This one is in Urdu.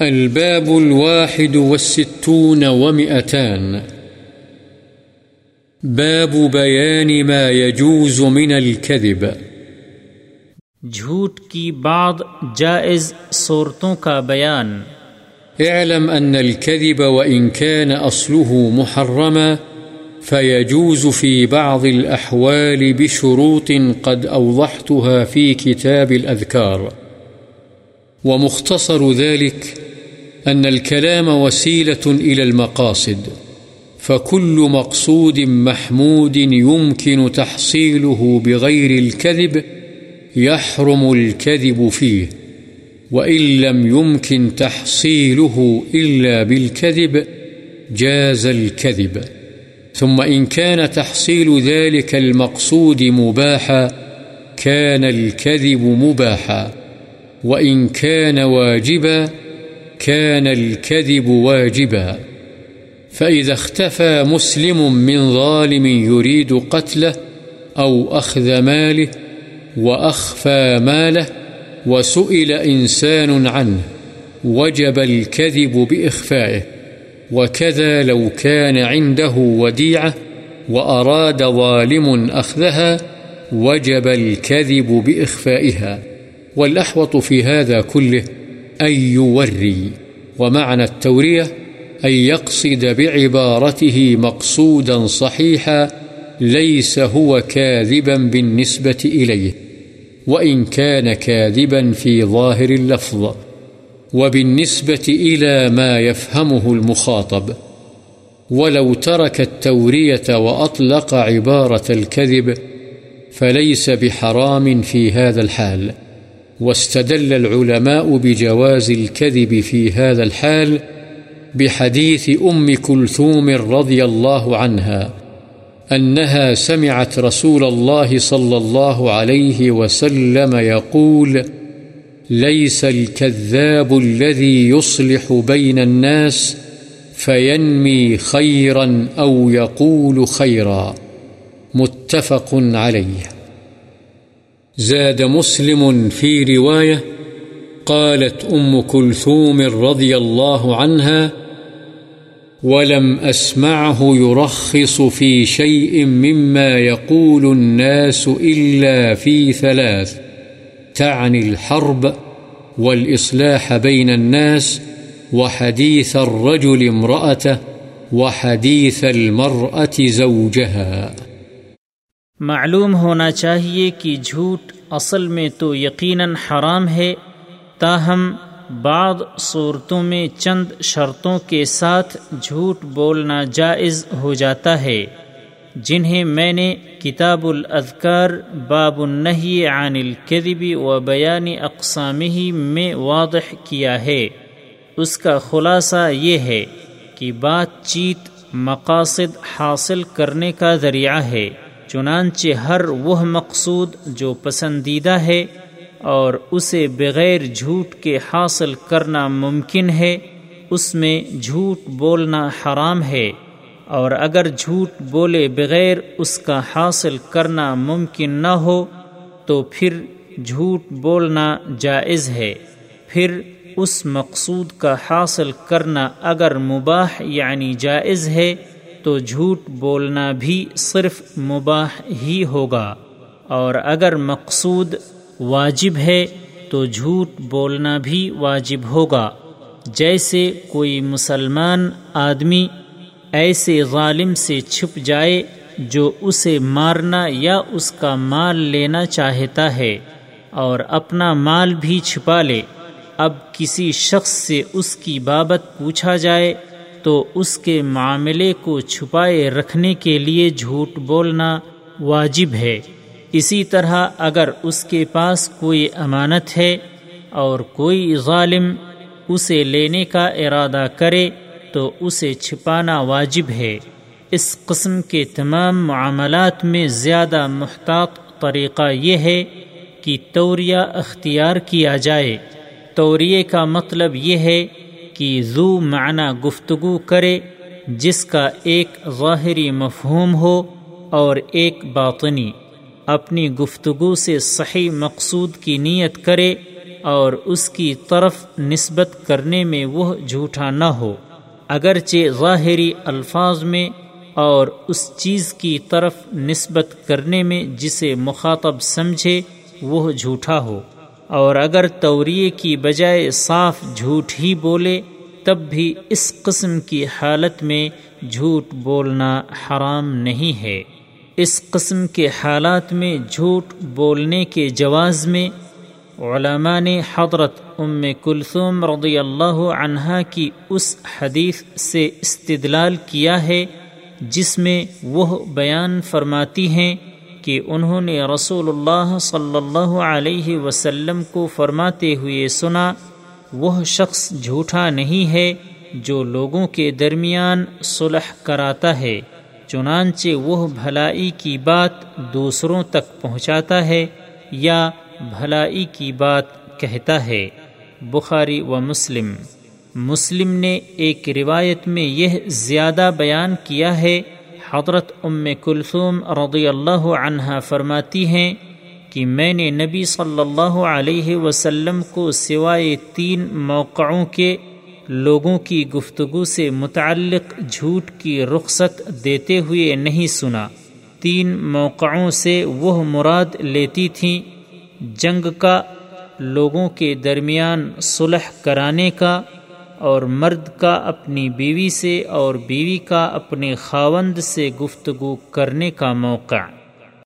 الباب الواحد والستون ومئتان. باب بيان ما يجوز من الكذب. جھوٹ کی بعض جائز صورتوں کا بیان. اعلم أن الكذب وإن كان أصله محرما فيجوز في بعض الأحوال بشروط قد أوضحتها في كتاب الأذكار ومختصر ذلك أن الكلام وسيلة إلى المقاصد، فكل مقصود محمود يمكن تحصيله بغير الكذب يحرم الكذب فيه، وإن لم يمكن تحصيله إلا بالكذب جاز الكذب. ثم إن كان تحصيل ذلك المقصود مباحا، كان الكذب مباحا، وإن كان واجبا كان الكذب واجبا، فإذا اختفى مسلم من ظالم يريد قتله أو أخذ ماله وأخفى ماله وسئل إنسان عنه، وجب الكذب بإخفائه، وكذا لو كان عنده وديعة وأراد ظالم أخذها، وجب الكذب بإخفائها. والأحوط في هذا كله أن يوري، ومعنى التورية أن يقصد بعبارته مقصودا صحيحا ليس هو كاذبا بالنسبة إليه، وإن كان كاذبا في ظاهر اللفظ، وبالنسبة إلى ما يفهمه المخاطب. ولو ترك التورية وأطلق عبارة الكذب فليس بحرام في هذا الحال. واستدل العلماء بجواز الكذب في هذا الحال بحديث أم كلثوم رضي الله عنها أنها سمعت رسول الله صلى الله عليه وسلم يقول ليس الكذاب الذي يصلح بين الناس فينمي خيرا أو يقول خيرا. متفق عليه. زاد مسلم في رواية قالت أم كلثوم رضي الله عنها ولم أسمعه يرخص في شيء مما يقول الناس إلا في ثلاث تعني الحرب والإصلاح بين الناس وحديث الرجل امرأته وحديث المرأة زوجها معلوم ہونا چاہیے کہ جھوٹ اصل میں تو یقیناً حرام ہے، تاہم بعض صورتوں میں چند شرطوں کے ساتھ جھوٹ بولنا جائز ہو جاتا ہے، جنہیں میں نے کتاب الاذکار باب النہی عن الکذب و بیان اقسامہ میں واضح کیا ہے۔ اس کا خلاصہ یہ ہے کہ بات چیت مقاصد حاصل کرنے کا ذریعہ ہے۔ چنانچہ ہر وہ مقصود جو پسندیدہ ہے اور اسے بغیر جھوٹ کے حاصل کرنا ممکن ہے، اس میں جھوٹ بولنا حرام ہے۔ اور اگر جھوٹ بولے بغیر اس کا حاصل کرنا ممکن نہ ہو، تو پھر جھوٹ بولنا جائز ہے۔ پھر اس مقصود کا حاصل کرنا اگر مباح یعنی جائز ہے تو جھوٹ بولنا بھی صرف مباح ہی ہوگا۔ اور اگر مقصود واجب ہے، تو جھوٹ بولنا بھی واجب ہوگا۔ جیسے کوئی مسلمان آدمی ایسے ظالم سے چھپ جائے جو اسے مارنا یا اس کا مال لینا چاہتا ہے اور اپنا مال بھی چھپا لے۔ اب کسی شخص سے اس کی بابت پوچھا جائے تو اس کے معاملے کو چھپائے رکھنے کے لیے جھوٹ بولنا واجب ہے۔ اسی طرح اگر اس کے پاس کوئی امانت ہے اور کوئی ظالم اسے لینے کا ارادہ کرے تو اسے چھپانا واجب ہے۔ اس قسم کے تمام معاملات میں زیادہ محتاط طریقہ یہ ہے کہ توریہ اختیار کیا جائے۔ توریے کا مطلب یہ ہے کہ زو معنی گفتگو کرے جس کا ایک ظاہری مفہوم ہو اور ایک باطنی، اپنی گفتگو سے صحیح مقصود کی نیت کرے اور اس کی طرف نسبت کرنے میں وہ جھوٹا نہ ہو۔ اگرچہ ظاہری الفاظ میں اور اس چیز کی طرف نسبت کرنے میں جسے مخاطب سمجھے وہ جھوٹا ہو۔ اور اگر توریے کی بجائے صاف جھوٹ ہی بولے، تب بھی اس قسم کی حالت میں جھوٹ بولنا حرام نہیں ہے۔ اس قسم کے حالات میں جھوٹ بولنے کے جواز میں علماء نے حضرت ام کلثوم رضی اللہ عنہا کی اس حدیث سے استدلال کیا ہے، جس میں وہ بیان فرماتی ہیں کہ انہوں نے رسول اللہ صلی اللہ علیہ وسلم کو فرماتے ہوئے سنا، وہ شخص جھوٹا نہیں ہے جو لوگوں کے درمیان صلح کراتا ہے، چنانچہ وہ بھلائی کی بات دوسروں تک پہنچاتا ہے یا بھلائی کی بات کہتا ہے۔ بخاری و مسلم۔ مسلم نے ایک روایت میں یہ زیادہ بیان کیا ہے حضرت ام کلثوم رضی اللہ عنہ فرماتی ہیں کہ میں نے نبی صلی اللہ علیہ وسلم کو سوائے تین موقعوں کے لوگوں کی گفتگو سے متعلق جھوٹ کی رخصت دیتے ہوئے نہیں سنا۔ تین موقعوں سے وہ مراد لیتی تھیں جنگ کا، لوگوں کے درمیان صلح کرانے کا اور مرد کا اپنی بیوی سے اور بیوی کا اپنے خاوند سے گفتگو کرنے کا موقع۔